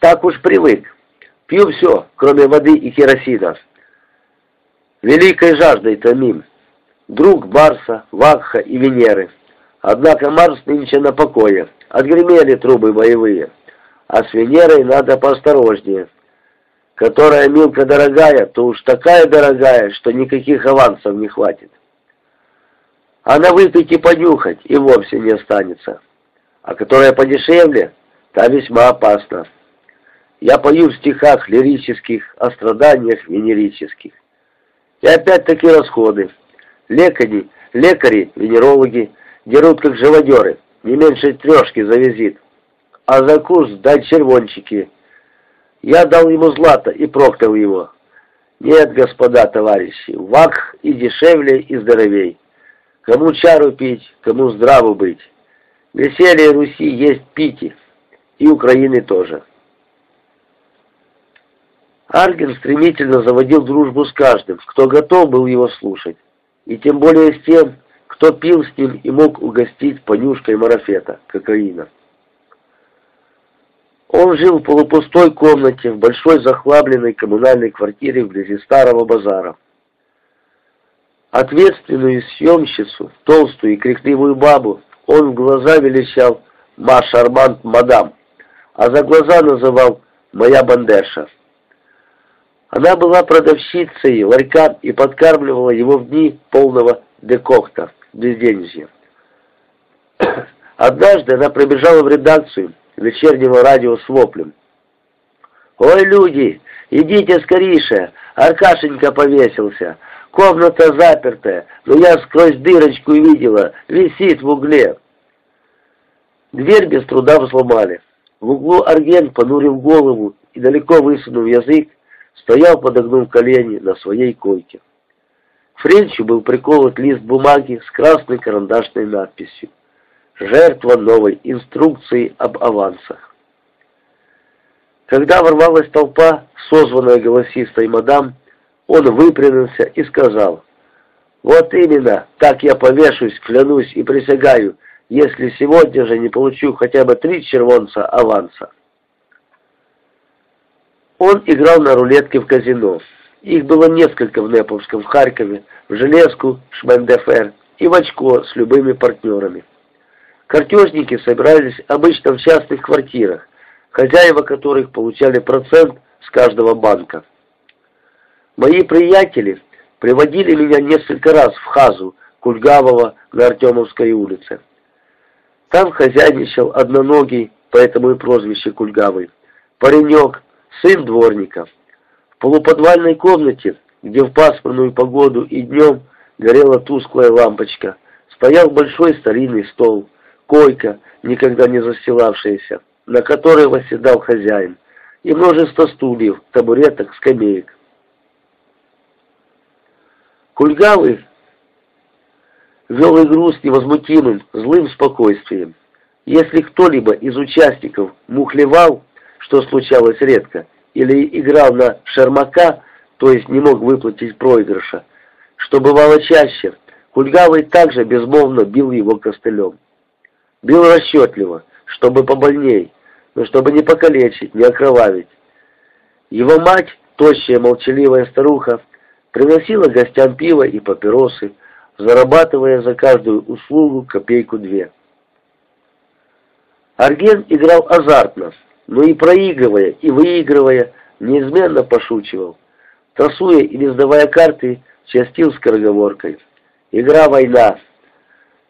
Так уж привык. Пью все, кроме воды и керосина. Великой жаждой томим. Друг Барса, Вакха и Венеры. Однако Марс нынче на покое. Отгремели трубы боевые. А с Венерой надо поосторожнее. Которая Милка дорогая, то уж такая дорогая, что никаких авансов не хватит. А на выпить и понюхать и вовсе не останется. А которая подешевле, та весьма опасна. Я пою в стихах лирических о страданиях венерических. И опять-таки расходы. Лекари, лекари, венерологи дерут как живодеры, не меньше трешки за визит. А за курс дать червончики. Я дал ему злато и проклял его. Нет, господа товарищи, вак и дешевле, и здоровей. Кому чару пить, кому здраво быть. Веселье Руси есть пити, и Украины тоже. Арген стремительно заводил дружбу с каждым, кто готов был его слушать, и тем более с тем, кто пил с ним и мог угостить понюшкой марафета, кокаина. Он жил в полупустой комнате в большой захлабленной коммунальной квартире вблизи старого базара. Ответственную съемщицу, толстую и крикливую бабу, он в глаза величал «Ма Шармант Мадам», а за глаза называл «Моя бандерша». Она была продавщицей ларька и подкармливала его в дни полного декокта, безденежья. Однажды она пробежала в редакцию вечернего радио с воплем. «Ой, люди, идите скорейше, Аркашенька повесился, комната запертая, но я сквозь дырочку видела, висит в угле». Дверь без труда взломали. В углу Арген, понурив голову и далеко высунув язык, стоял, подогнув колени на своей койке. Френчу был приколот лист бумаги с красной карандашной надписью «Жертва новой инструкции об авансах». Когда ворвалась толпа, созванная голосистой мадам, он выпрямился и сказал, «Вот именно, так я повешусь, клянусь и присягаю, если сегодня же не получу хотя бы три червонца аванса». Он играл на рулетке в казино. Их было несколько в Неповском, в Харькове, в Железку, Шмендефер и в Очко с любыми партнерами. Картежники собирались обычно в частных квартирах, хозяева которых получали процент с каждого банка. Мои приятели приводили меня несколько раз в Хазу, Кульгавова на Артемовской улице. Там хозяйничал одноногий, поэтому и прозвище Кульгавый, паренек, сын дворника. В полуподвальной комнате, где в пасмурную погоду и днем горела тусклая лампочка, стоял большой старинный стол, койка, никогда не застилавшаяся, на которой восседал хозяин, и множество стульев, табуреток, скамеек. Кульгавый вел игру с невозмутимым, злым спокойствием. Если кто-либо из участников мухлевал, что случалось редко, или играл на шермака, то есть не мог выплатить проигрыша, что бывало чаще, Кульгавый также безмолвно бил его костылем. Бил расчетливо, чтобы побольней, но чтобы не покалечить, не окровавить. Его мать, тощая молчаливая старуха, приносила гостям пиво и папиросы, зарабатывая за каждую услугу копейку-две. Арген играл азартно, но и проигрывая, и выигрывая, неизменно пошучивал. Тасуя или сдавая карты, частил скороговоркой. Игра «Война».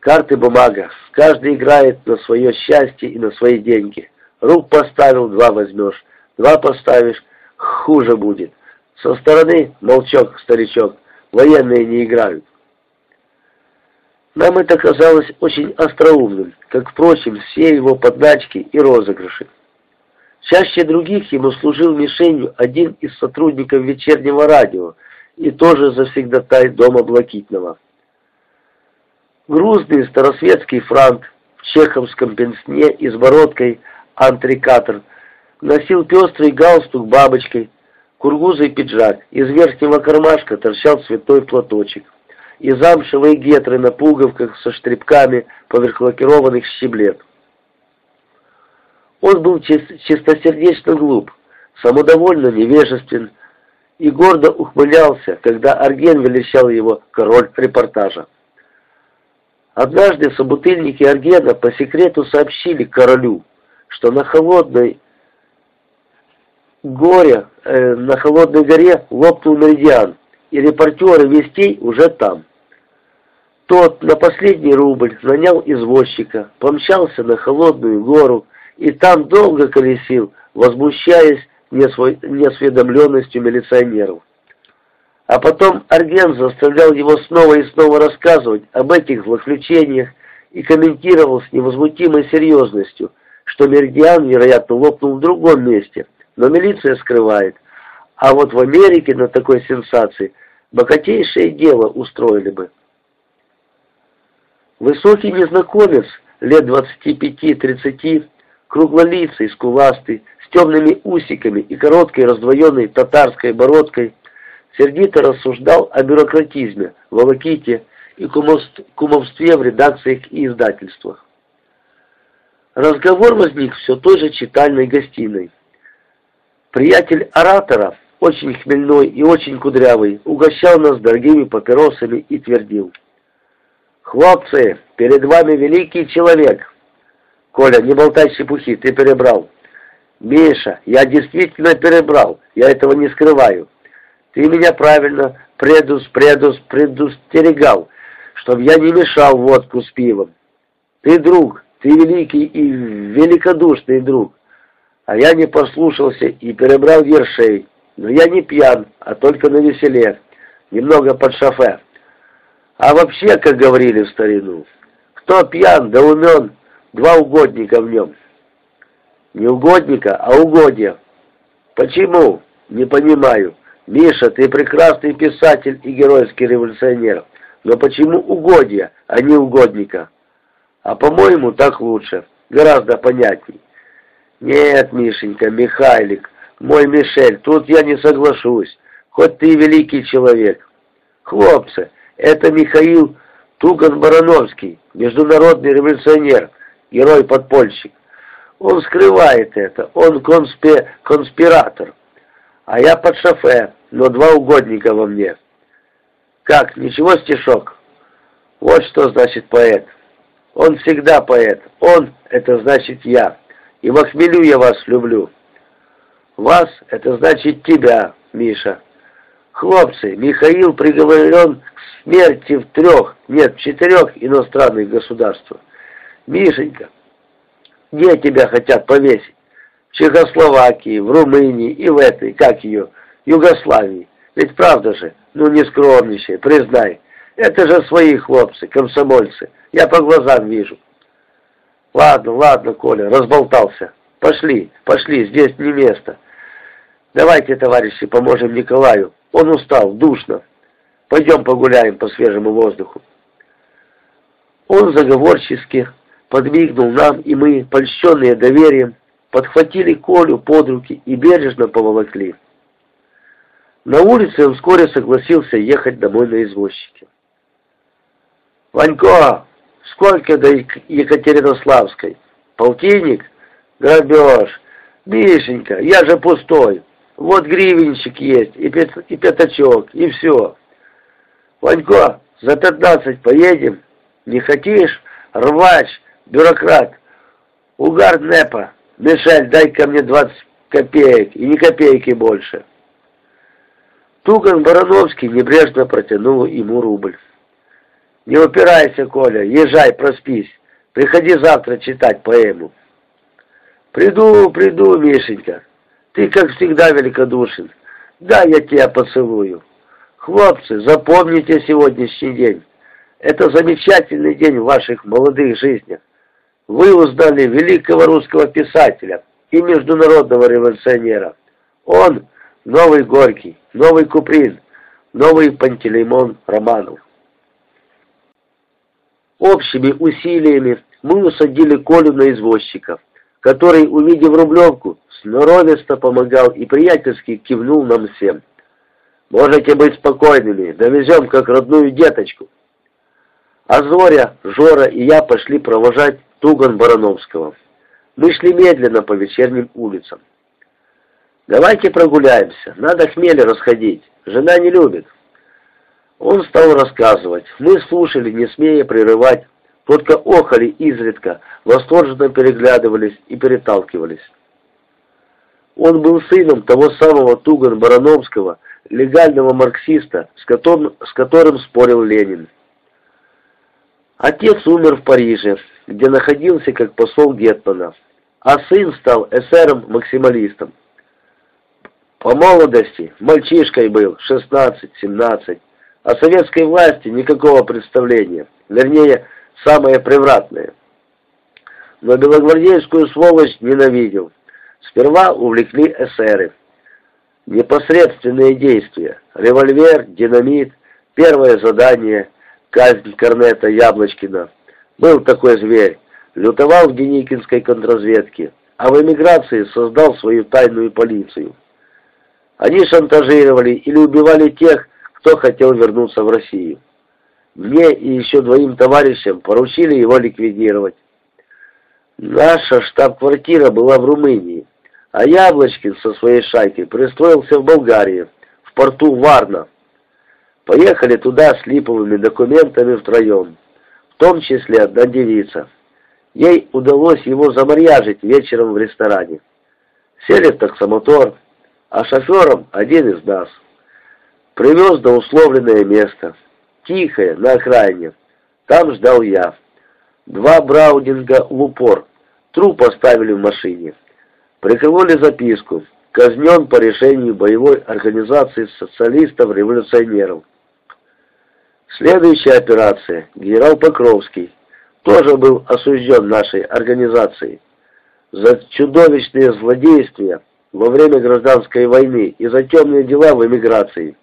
Карты бумага. Каждый играет на свое счастье и на свои деньги. Рук поставил, два возьмешь. Два поставишь, хуже будет. Со стороны молчок, старичок. Военные не играют. Нам это казалось очень остроумным, как, впрочем, все его подначки и розыгрыши. Чаще других ему служил мишенью один из сотрудников вечернего радио и тоже завсегдатай дома Блакитного. Грузный старосветский франк в чеховском пенсне и с бородкой антрикатор носил пестрый галстук бабочкой, кургузый пиджак, из верхнего кармашка торчал цветной платочек, и замшевые гетры на пуговках со штрипками поверх лакированных щеблет. Он был чистосердечно глуп, самодовольно невежествен и гордо ухмылялся, когда Арген величал его король репортажа. Однажды собутыльники Аргена по секрету сообщили королю, что на холодной горе, э, на холодной горе лопнул меридиан, и репортеры вестей уже там. Тот на последний рубль нанял извозчика, помчался на холодную гору и там долго колесил, возмущаясь неосведомленностью милиционеров. А потом Арген заставлял его снова и снова рассказывать об этих злоключениях и комментировал с невозмутимой серьезностью, что Меридиан, вероятно, лопнул в другом месте, но милиция скрывает. А вот в Америке на такой сенсации богатейшее дело устроили бы. Высокий незнакомец, лет 25-30, круглолицый, скуластый, с темными усиками и короткой раздвоенной татарской бородкой, сердито рассуждал о бюрократизме, волоките и кумовстве в редакциях и издательствах. Разговор возник все той же читальной гостиной. Приятель оратора, очень хмельной и очень кудрявый, угощал нас дорогими папиросами и твердил – «Хлопцы, перед вами великий человек!» «Коля, не болтай чепухи, ты перебрал!» «Миша, я действительно перебрал, я этого не скрываю. Ты меня правильно предус, предус, предустерегал, чтобы я не мешал водку с пивом. Ты друг, ты великий и великодушный друг. А я не послушался и перебрал вершей. Но я не пьян, а только на веселе, немного под шофе. А вообще, как говорили в старину, кто пьян да умен, два угодника в нем. Не угодника, а угодья. Почему? Не понимаю. Миша, ты прекрасный писатель и геройский революционер. Но почему угодья, а не угодника? А по-моему, так лучше. Гораздо понятней. Нет, Мишенька, Михайлик, мой Мишель, тут я не соглашусь. Хоть ты великий человек. Хлопцы, это Михаил Туган-Барановский, международный революционер, герой-подпольщик. Он скрывает это, он конспи... конспиратор. А я под шофе, но два угодника во мне. Как, ничего стишок? Вот что значит поэт. Он всегда поэт. Он — это значит я. И во хмелю я вас люблю. Вас — это значит тебя, Миша. Хлопцы, Михаил приговорен к смерти в трех, нет, в четырех иностранных государствах. Мишенька, где тебя хотят повесить? В Чехословакии, в Румынии и в этой, как ее, Югославии. Ведь правда же, ну не скромничай, признай. Это же свои хлопцы, комсомольцы. Я по глазам вижу. Ладно, ладно, Коля, разболтался. Пошли, пошли, здесь не место. Давайте, товарищи, поможем Николаю. Он устал, душно. Пойдем погуляем по свежему воздуху. Он заговорчески подмигнул нам, и мы, польщенные доверием, подхватили Колю под руки и бережно поволокли. На улице он вскоре согласился ехать домой на извозчике. «Ванько, сколько до Екатеринославской? Полтинник? Грабеж. Мишенька, я же пустой. Вот гривенщик есть, и, пят, и пятачок, и все. Ванько, за пятнадцать поедем? Не хотишь? Рвач, бюрократ. Угар НЭПа. Мишель, дай ко мне двадцать копеек, и ни копейки больше. Туган Барановский небрежно протянул ему рубль. «Не упирайся, Коля, езжай, проспись. Приходи завтра читать поэму». «Приду, приду, Мишенька». Ты, как всегда, великодушен. Да, я тебя поцелую. Хлопцы, запомните сегодняшний день. Это замечательный день в ваших молодых жизнях. Вы узнали великого русского писателя и международного революционера. Он — новый Горький, новый Куприн, новый Пантелеймон Романов. Общими усилиями мы усадили Колю на извозчиков который, увидев Рублевку, сноровисто помогал и приятельски кивнул нам всем. «Можете быть спокойными, довезем как родную деточку». А Зоря, Жора и я пошли провожать Туган Барановского. Мы шли медленно по вечерним улицам. «Давайте прогуляемся, надо хмель расходить, жена не любит». Он стал рассказывать. Мы слушали, не смея прерывать, только охали изредка, восторженно переглядывались и переталкивались. Он был сыном того самого Туган-Барановского, легального марксиста, с которым, с которым спорил Ленин. Отец умер в Париже, где находился как посол Гетмана, а сын стал эсером-максималистом. По молодости мальчишкой был, 16-17, о советской власти никакого представления, вернее, самое превратное. Но белогвардейскую сволочь ненавидел. Сперва увлекли эсеры. Непосредственные действия. Револьвер, динамит, первое задание, казнь Корнета Яблочкина. Был такой зверь, лютовал в Деникинской контрразведке, а в эмиграции создал свою тайную полицию. Они шантажировали или убивали тех, кто хотел вернуться в Россию. Мне и еще двоим товарищам поручили его ликвидировать. Наша штаб-квартира была в Румынии, а Яблочкин со своей шайкой пристроился в Болгарии, в порту Варна. Поехали туда с липовыми документами втроем, в том числе одна девица. Ей удалось его замарьяжить вечером в ресторане. Сели в таксомотор, а шофером один из нас. Привез до условленное место. Тихое, на окраине. Там ждал я. Два браудинга в упор. Труп оставили в машине. Прикрывали записку. Казнен по решению боевой организации социалистов-революционеров. Следующая операция. Генерал Покровский. Тоже был осужден нашей организацией. За чудовищные злодействия во время гражданской войны и за темные дела в эмиграции.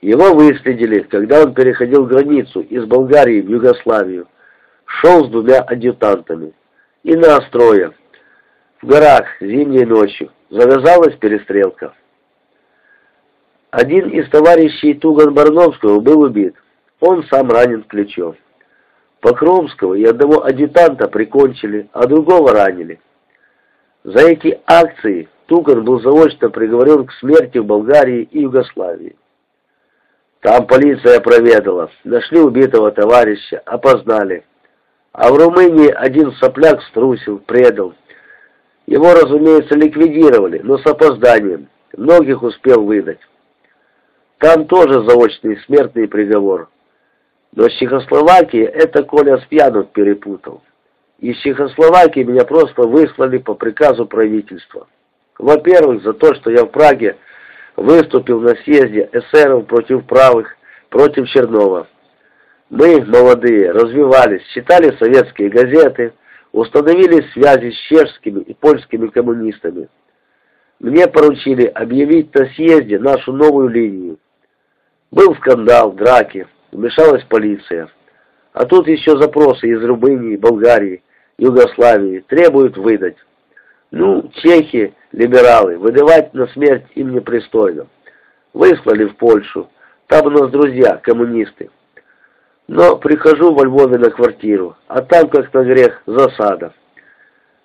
Его выследили, когда он переходил границу из Болгарии в Югославию. Шел с двумя адъютантами. И на острове. В горах зимней ночью. Завязалась перестрелка. Один из товарищей Туган-Барновского был убит. Он сам ранен в плечо. Покровского и одного адъютанта прикончили, а другого ранили. За эти акции Туган был заочно приговорен к смерти в Болгарии и Югославии. Там полиция проведала, нашли убитого товарища, опознали. А в Румынии один сопляк струсил, предал. Его, разумеется, ликвидировали, но с опозданием. Многих успел выдать. Там тоже заочный смертный приговор. Но с Чехословакией это Коля Спьянов перепутал. Из Чехословакии меня просто выслали по приказу правительства. Во-первых, за то, что я в Праге выступил на съезде эсеров против правых, против Чернова. Мы, молодые, развивались, читали советские газеты, установили связи с чешскими и польскими коммунистами. Мне поручили объявить на съезде нашу новую линию. Был скандал, драки, вмешалась полиция. А тут еще запросы из Румынии, Болгарии, Югославии требуют выдать. Ну, чехи, либералы, выдавать на смерть им непристойно. Выслали в Польшу. Там у нас друзья, коммунисты. Но прихожу во Львове на квартиру, а там, как на грех, засада.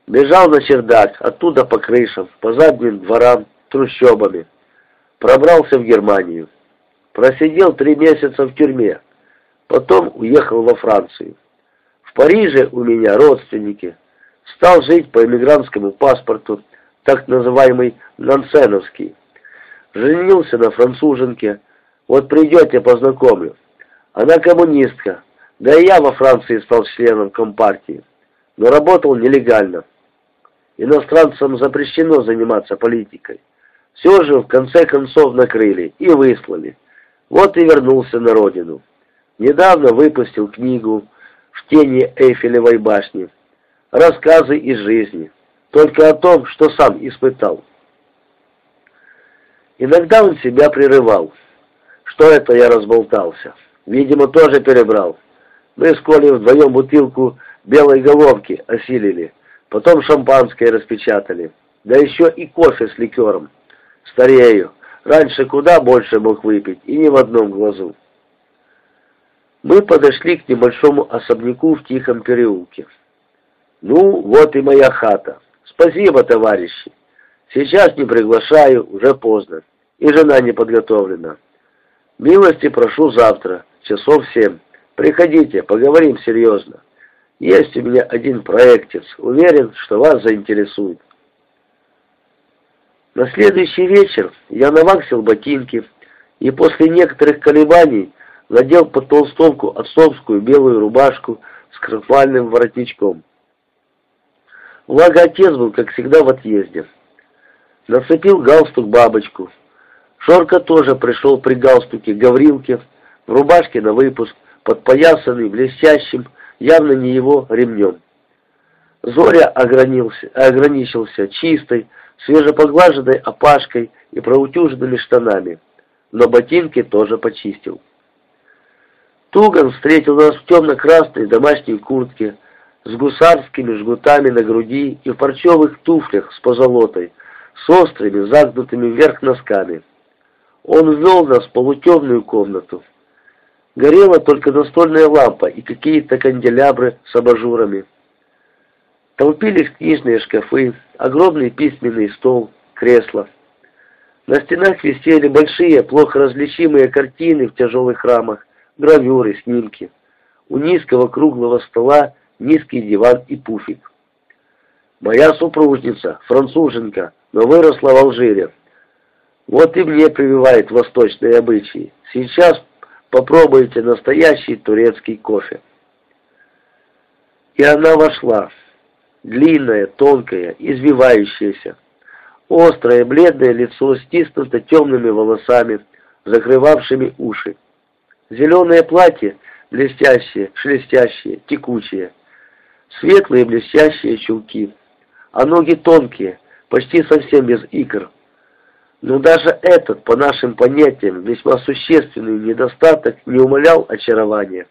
Бежал на чердак, оттуда по крышам, по задним дворам, трущобами. Пробрался в Германию. Просидел три месяца в тюрьме. Потом уехал во Францию. В Париже у меня родственники. Стал жить по эмигрантскому паспорту, так называемый Нансеновский. Женился на француженке. Вот придете, познакомлю. Она коммунистка. Да и я во Франции стал членом Компартии. Но работал нелегально. Иностранцам запрещено заниматься политикой. Все же в конце концов накрыли и выслали. Вот и вернулся на родину. Недавно выпустил книгу в тени Эйфелевой башни. Рассказы из жизни. Только о том, что сам испытал. Иногда он себя прерывал. Что это я разболтался? Видимо, тоже перебрал. Мы с Колей вдвоем бутылку белой головки осилили. Потом шампанское распечатали. Да еще и кофе с ликером. Старею. Раньше куда больше мог выпить, и ни в одном глазу. Мы подошли к небольшому особняку в тихом переулке. Ну, вот и моя хата. Спасибо, товарищи. Сейчас не приглашаю, уже поздно. И жена не подготовлена. Милости прошу завтра, часов семь. Приходите, поговорим серьезно. Есть у меня один проектец. Уверен, что вас заинтересует. На следующий вечер я наваксил ботинки и после некоторых колебаний надел под толстовку отцовскую белую рубашку с крахмальным воротничком. Благо отец был, как всегда, в отъезде. Нацепил галстук-бабочку. Шорка тоже пришел при галстуке Гаврилке, в рубашке на выпуск, подпоясанный блестящим, явно не его ремнем. Зоря огранился, ограничился чистой, свежепоглаженной опашкой и проутюженными штанами, но ботинки тоже почистил. Туган встретил нас в темно-красной домашней куртке, с гусарскими жгутами на груди и в парчевых туфлях с позолотой, с острыми, загнутыми вверх носками. Он ввел нас в полутемную комнату. Горела только настольная лампа и какие-то канделябры с абажурами. Толпились книжные шкафы, огромный письменный стол, кресло. На стенах висели большие, плохо различимые картины в тяжелых рамах, гравюры, снимки. У низкого круглого стола низкий диван и пуфик. Моя супружница, француженка, но выросла в Алжире. Вот и мне прививает восточные обычаи. Сейчас попробуйте настоящий турецкий кофе. И она вошла длинное, тонкое, извивающееся. Острое, бледное лицо стиснуто темными волосами, закрывавшими уши. Зеленое платье, блестящее, шелестящее, текучее. Светлые блестящие чулки, а ноги тонкие, почти совсем без икр. Но даже этот, по нашим понятиям, весьма существенный недостаток не умалял очарования.